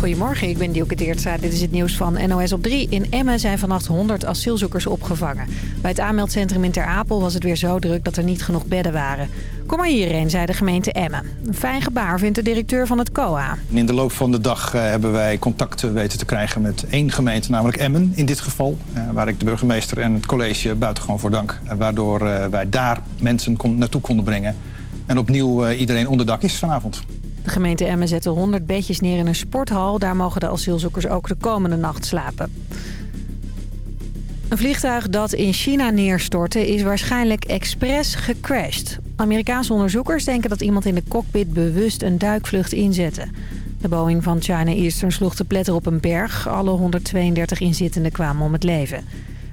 Goedemorgen, ik ben Dielke Teertstra. Dit is het nieuws van NOS op 3. In Emmen zijn vannacht 100 asielzoekers opgevangen. Bij het aanmeldcentrum in Ter Apel was het weer zo druk dat er niet genoeg bedden waren. Kom maar hierheen, zei de gemeente Emmen. Een fijn gebaar vindt de directeur van het COA. In de loop van de dag uh, hebben wij contact weten te krijgen met één gemeente, namelijk Emmen in dit geval. Uh, waar ik de burgemeester en het college buitengewoon voor dank. Uh, waardoor wij daar mensen naartoe konden brengen. En opnieuw iedereen onderdak is vanavond. De gemeente Emmen zette 100 bedjes neer in een sporthal. Daar mogen de asielzoekers ook de komende nacht slapen. Een vliegtuig dat in China neerstortte is waarschijnlijk expres gecrashed. Amerikaanse onderzoekers denken dat iemand in de cockpit bewust een duikvlucht inzette. De Boeing van China Eastern sloeg te pletter op een berg. Alle 132 inzittenden kwamen om het leven.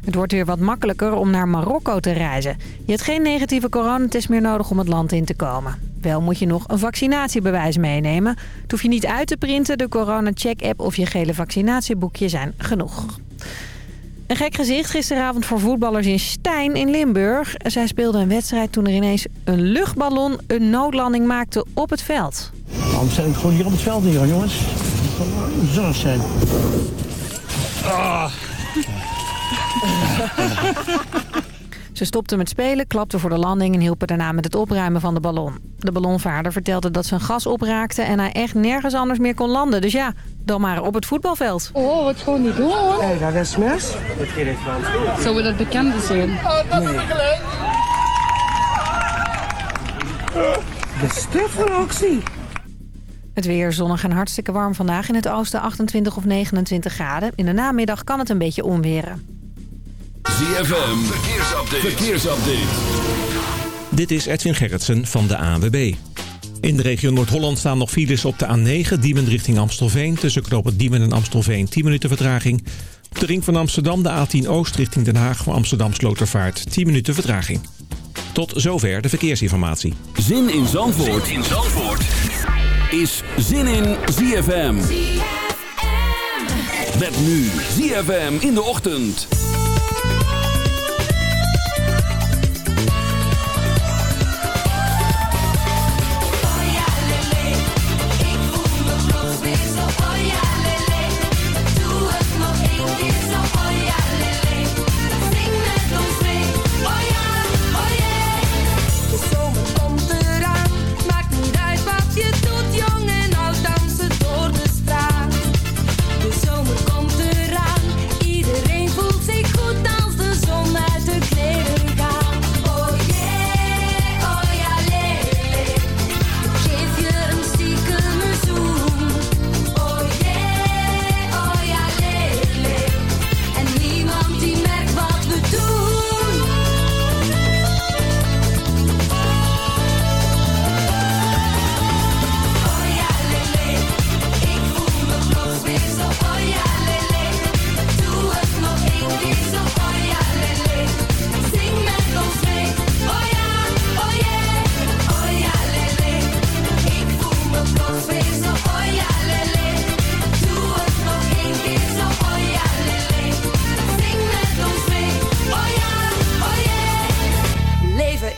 Het wordt weer wat makkelijker om naar Marokko te reizen. Je hebt geen negatieve coronatest meer nodig om het land in te komen. Wel moet je nog een vaccinatiebewijs meenemen. Het hoef je niet uit te printen. De corona-check-app of je gele vaccinatieboekje zijn genoeg. Een gek gezicht gisteravond voor voetballers in Stijn in Limburg. Zij speelden een wedstrijd toen er ineens een luchtballon een noodlanding maakte op het veld. Waarom zijn we gewoon hier op het veld neer, jongens? Zal zijn. Ah. Ze stopten met spelen, klapten voor de landing en hielpen daarna met het opruimen van de ballon. De ballonvaarder vertelde dat zijn gas opraakte en hij echt nergens anders meer kon landen. Dus ja, dan maar op het voetbalveld. Oh, wat gewoon niet doen hoor. Hé, dat is mis. Zou dat bekende zijn? Nee. De stifferactie. Het weer zonnig en hartstikke warm vandaag. In het oosten 28 of 29 graden. In de namiddag kan het een beetje onweren. ZFM, verkeersupdate. verkeersupdate. Dit is Edwin Gerritsen van de ANWB. In de regio Noord-Holland staan nog files op de A9, Diemen richting Amstelveen. Tussen knopen Diemen en Amstelveen 10 minuten vertraging. Op de ring van Amsterdam de A10 Oost richting Den Haag voor Amsterdam Slotervaart 10 minuten vertraging. Tot zover de verkeersinformatie. Zin in Zandvoort, zin in Zandvoort. is Zin in ZFM. ZFM. Met nu ZFM in de ochtend.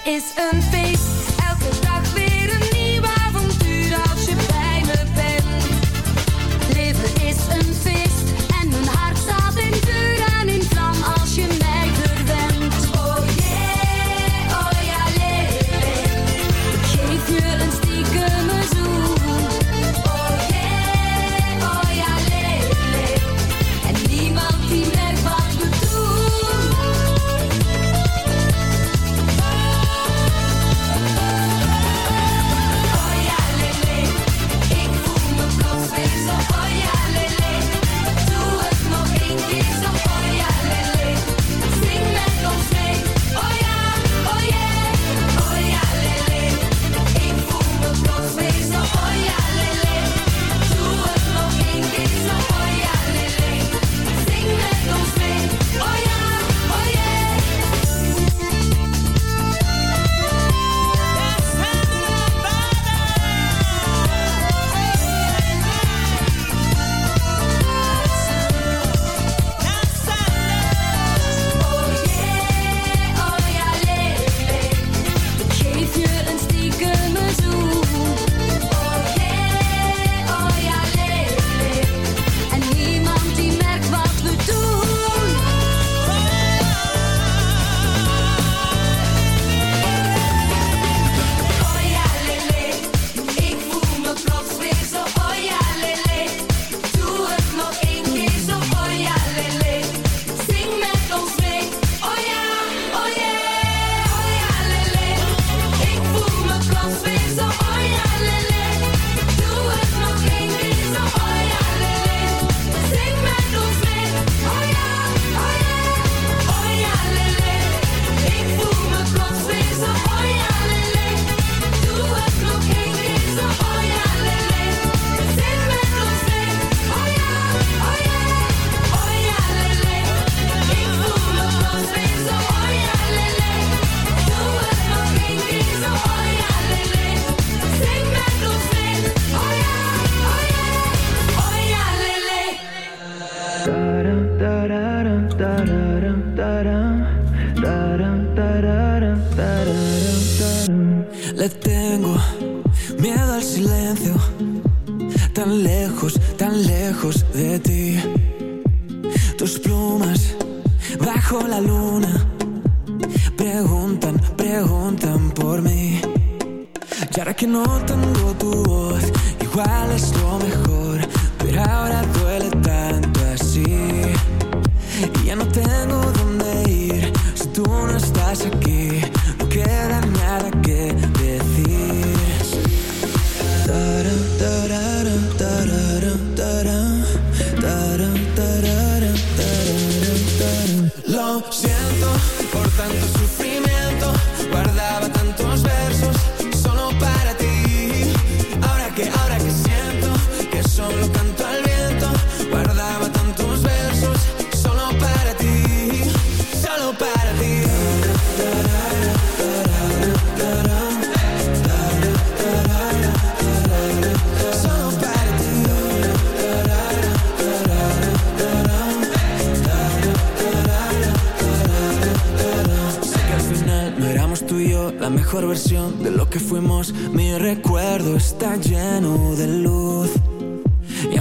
is een feest.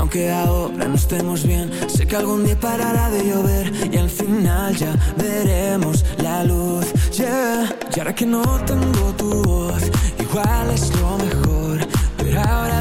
Aunque ahora no estemos bien, sé que algún día parará de llover y al final ya veremos la luz. Yeah. Y ahora que no tengo tu voz, igual es lo mejor, pero ahora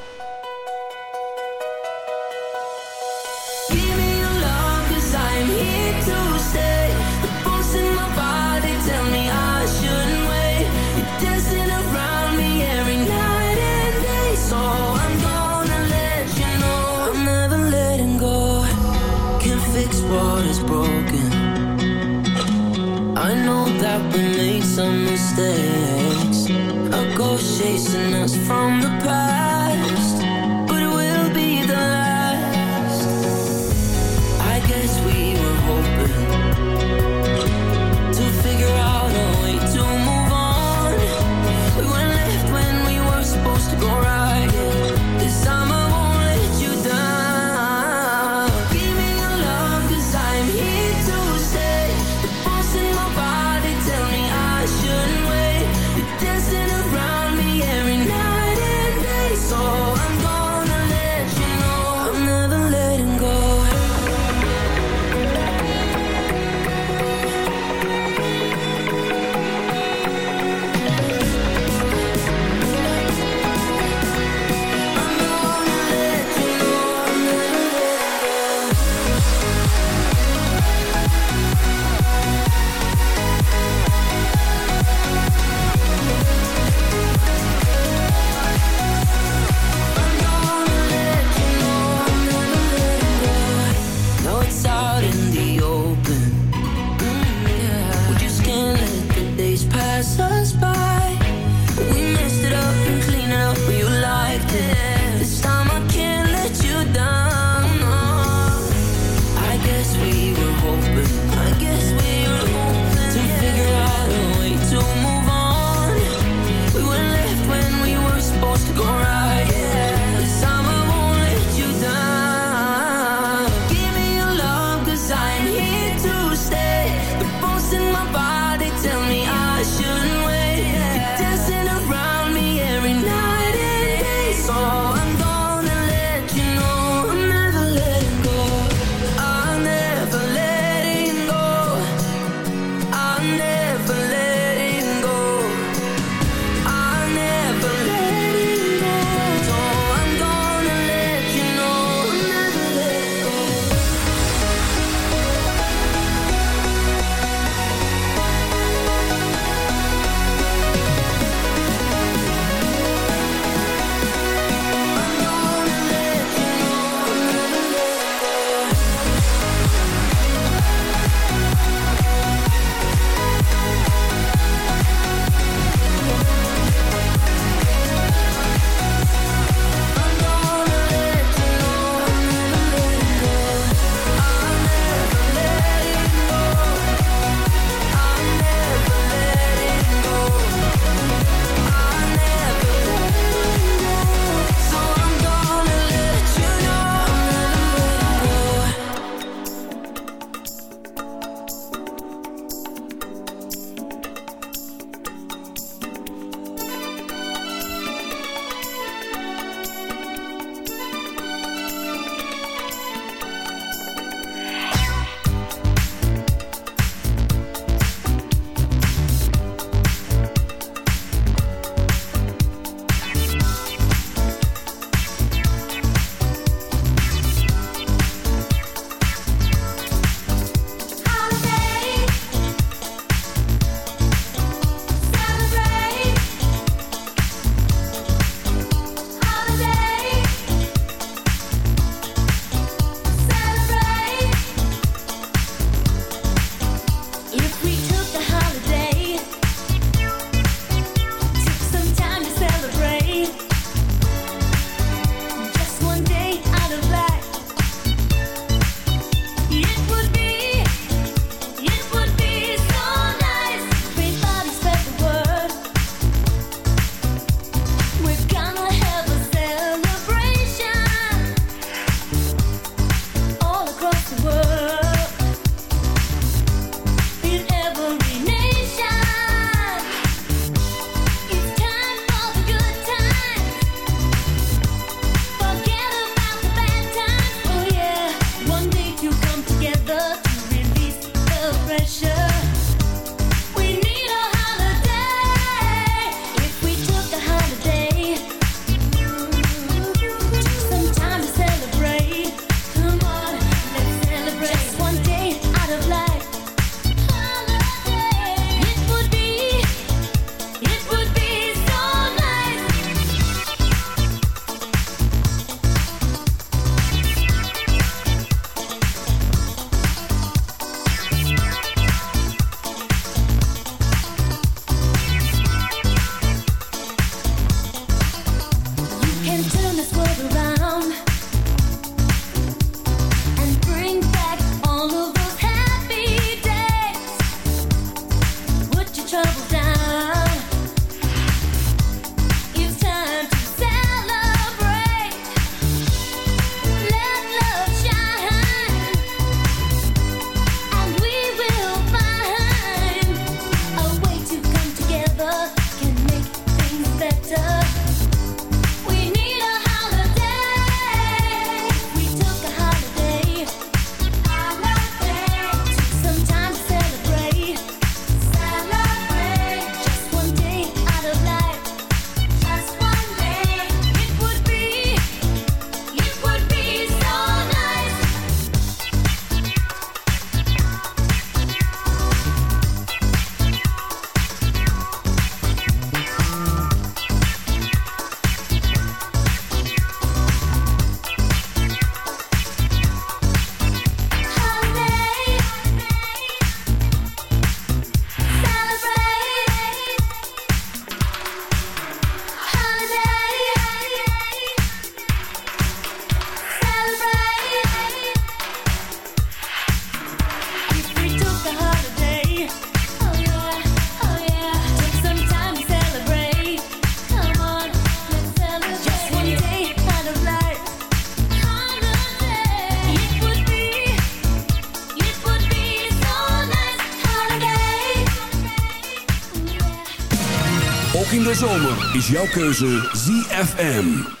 is jouw keuze ZFM.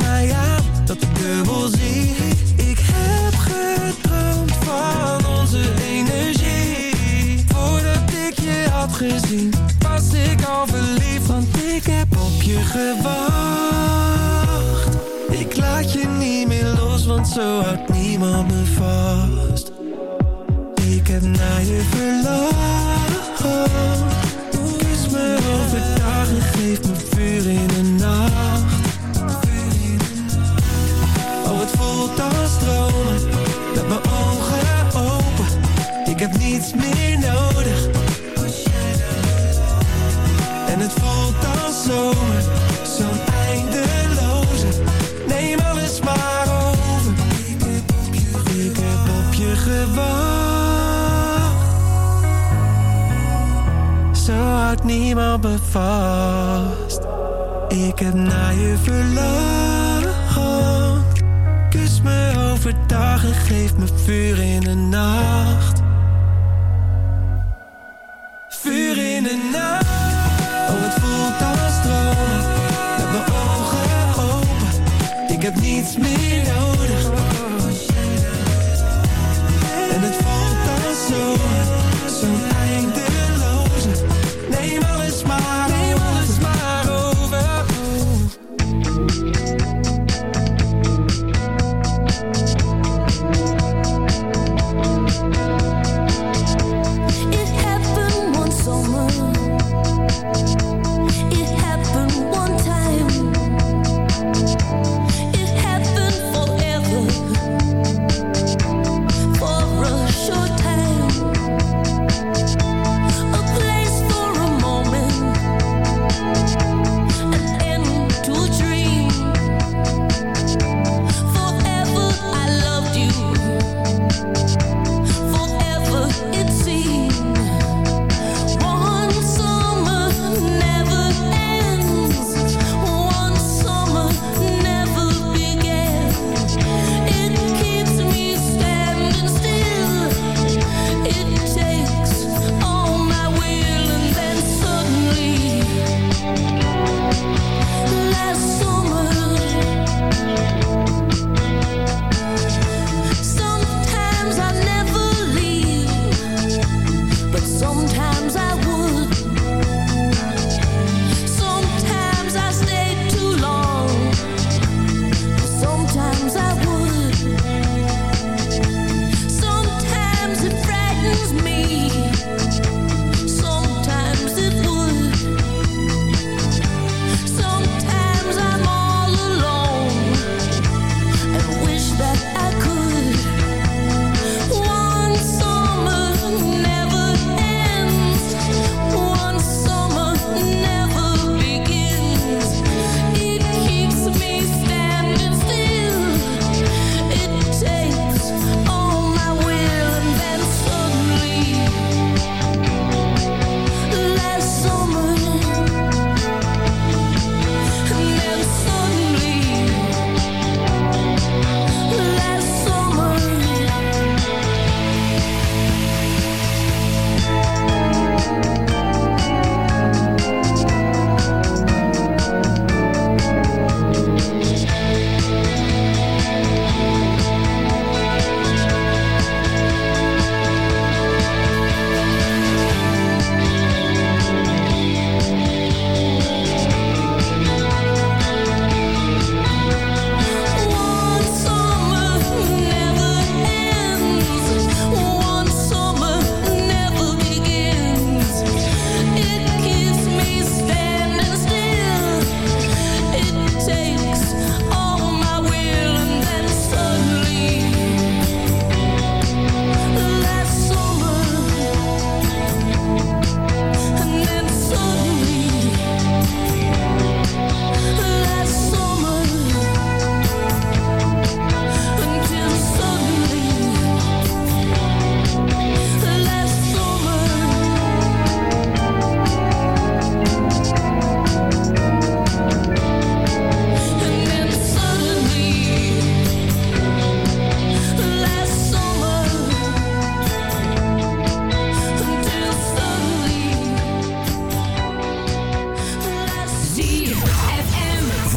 je gewacht. Ik laat je niet meer los, want zo houdt niemand me vast. Ik heb naar je verwacht niemand bevast. Ik heb naar je verlangen. Kus me overdag en geef me vuur in de nacht. Vuur in de nacht. Oh, het voelt als stroom. Met mijn ogen open. Ik heb niets meer nodig.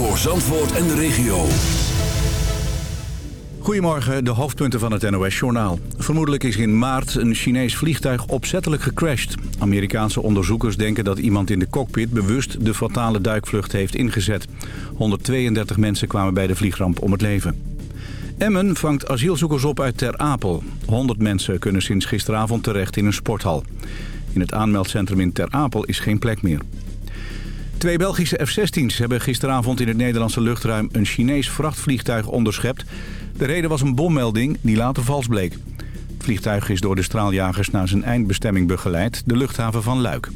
En de regio. Goedemorgen, de hoofdpunten van het NOS-journaal. Vermoedelijk is in maart een Chinees vliegtuig opzettelijk gecrashed. Amerikaanse onderzoekers denken dat iemand in de cockpit bewust de fatale duikvlucht heeft ingezet. 132 mensen kwamen bij de vliegramp om het leven. Emmen vangt asielzoekers op uit Ter Apel. 100 mensen kunnen sinds gisteravond terecht in een sporthal. In het aanmeldcentrum in Ter Apel is geen plek meer. Twee Belgische F-16's hebben gisteravond in het Nederlandse luchtruim een Chinees vrachtvliegtuig onderschept. De reden was een bommelding die later vals bleek. Het vliegtuig is door de straaljagers naar zijn eindbestemming begeleid, de luchthaven van Luik.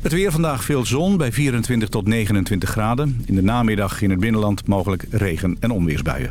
Het weer vandaag veel zon bij 24 tot 29 graden. In de namiddag in het binnenland mogelijk regen- en onweersbuien.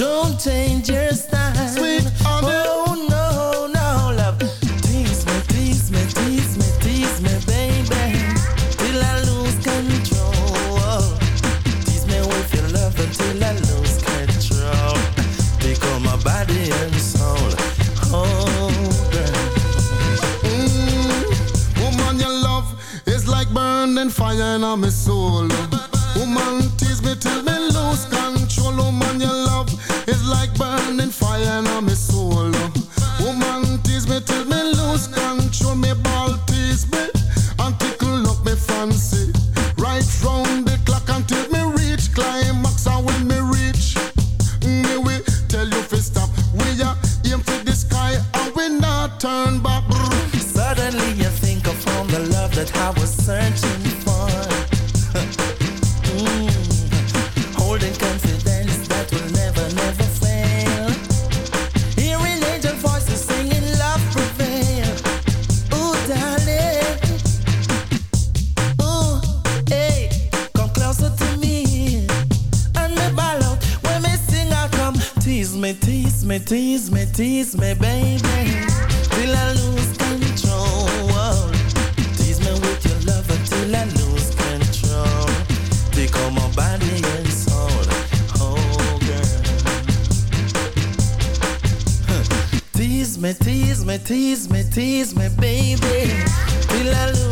Don't change your style. Oh no, no, love. Tease me, tease me, tease me, tease me, baby. Till I lose control. Tease me with your love until I lose control. My body and soul. Oh, mm, woman, your love is like burning fire in my soul. começou a Tease me, tease me, baby, till I lose.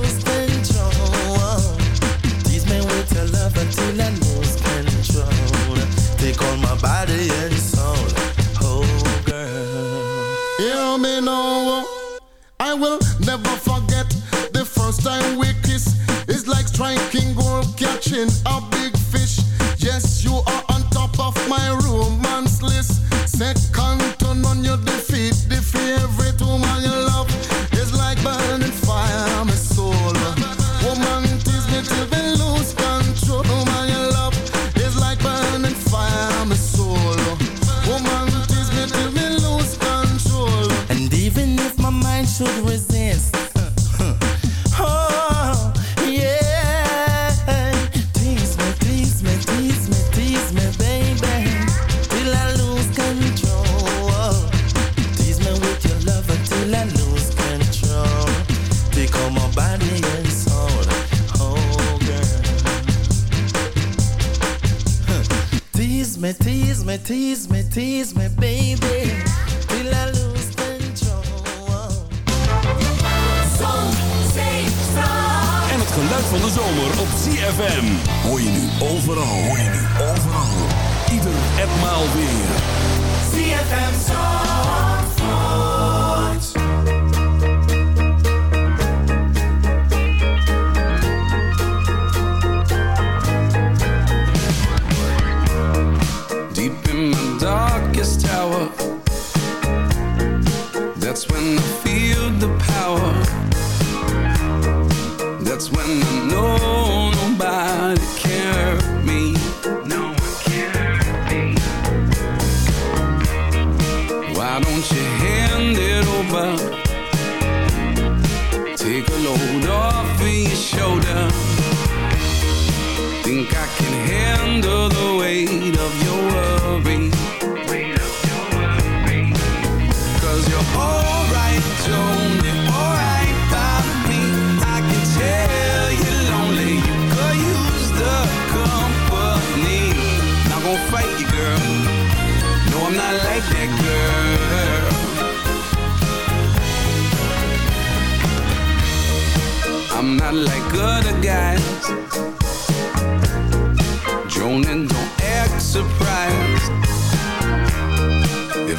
darkest hour That's when I feel the power. That's when I know nobody cares me. No one can me. Why don't you hand it over? Take a load off of your shoulder. Think I can handle the weight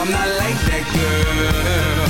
I'm not like that girl.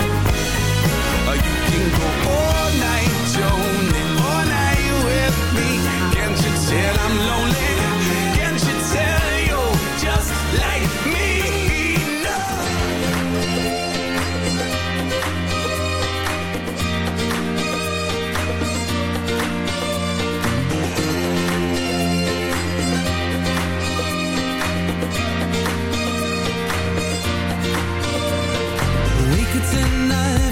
tonight.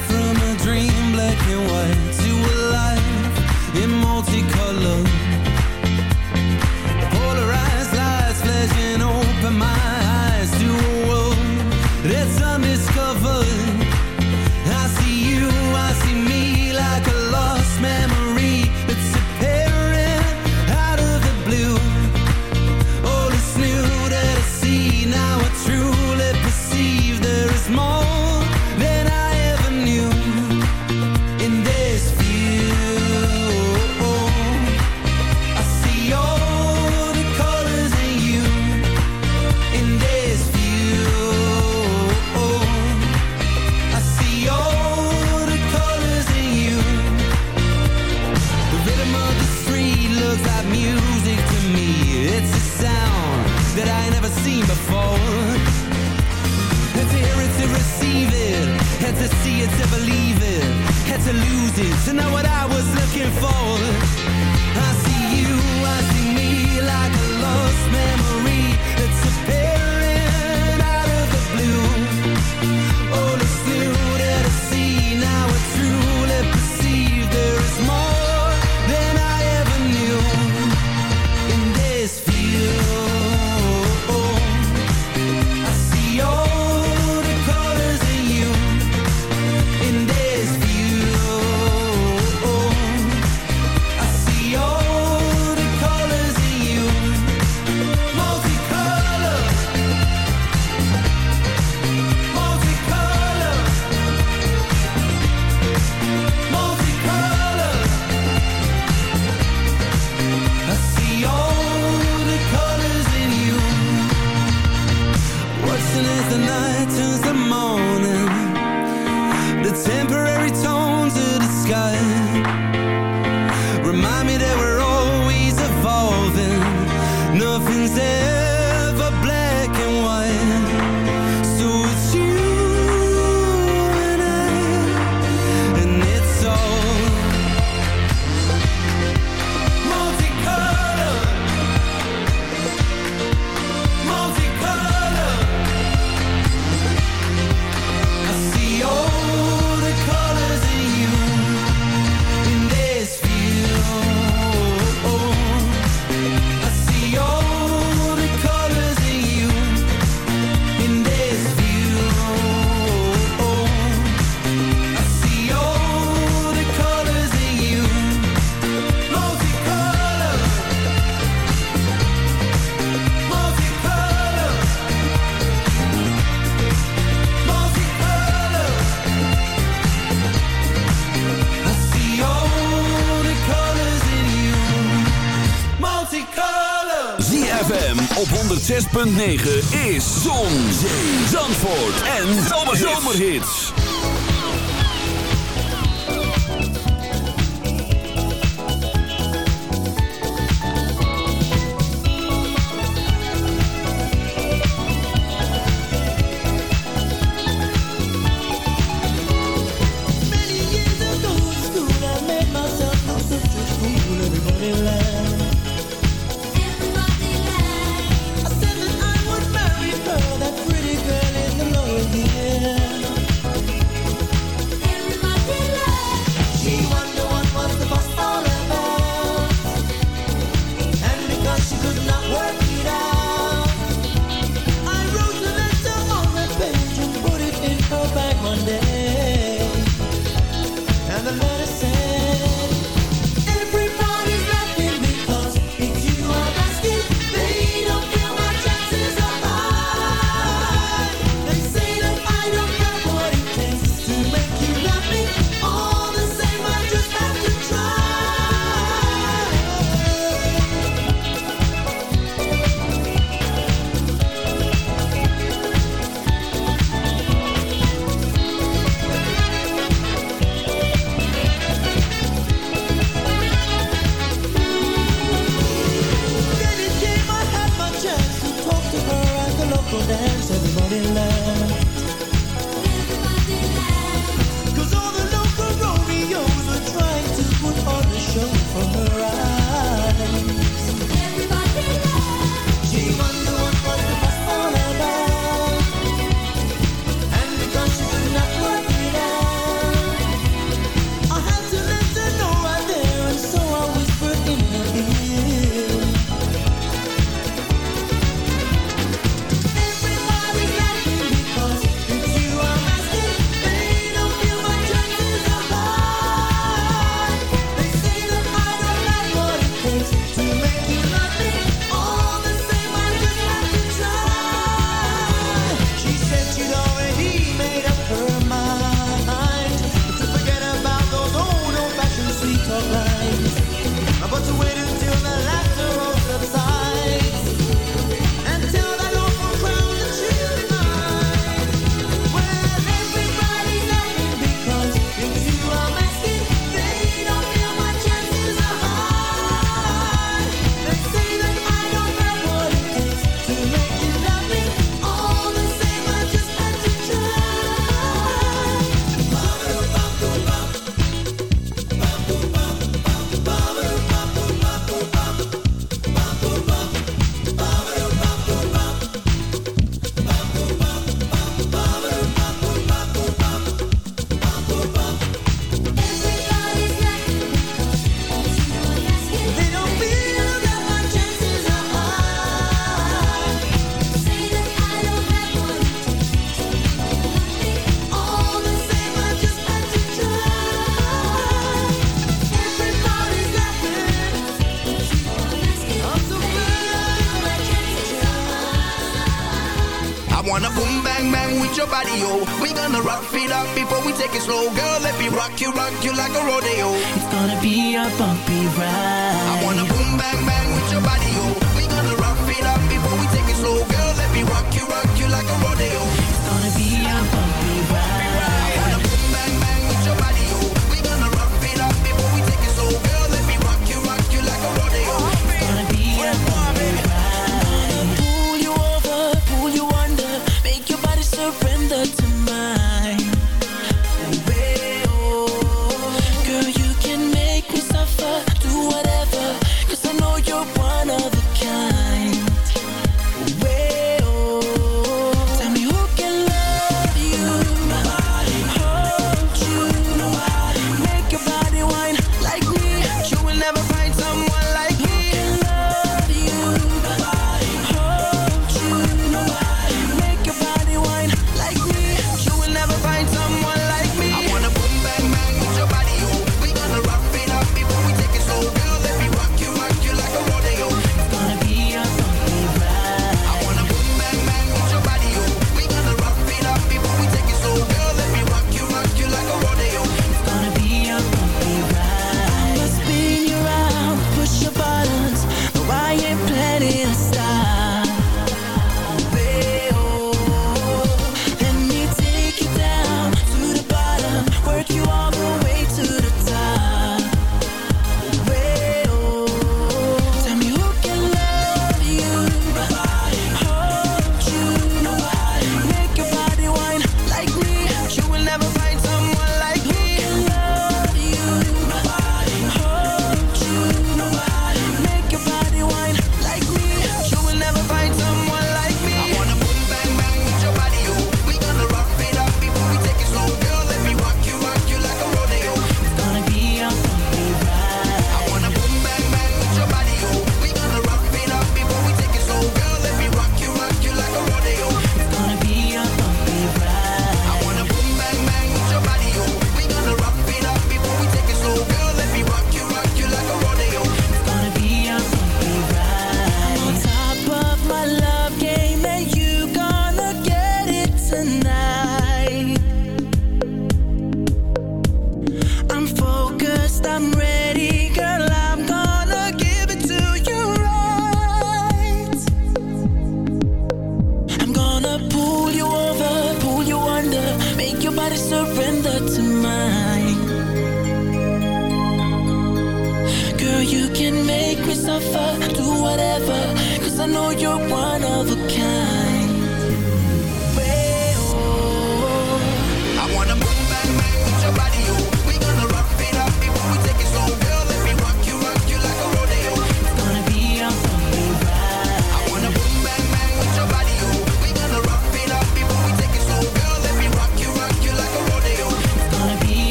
slow, girl. Let me rock you, rock you like a rodeo. It's gonna be a bumpy ride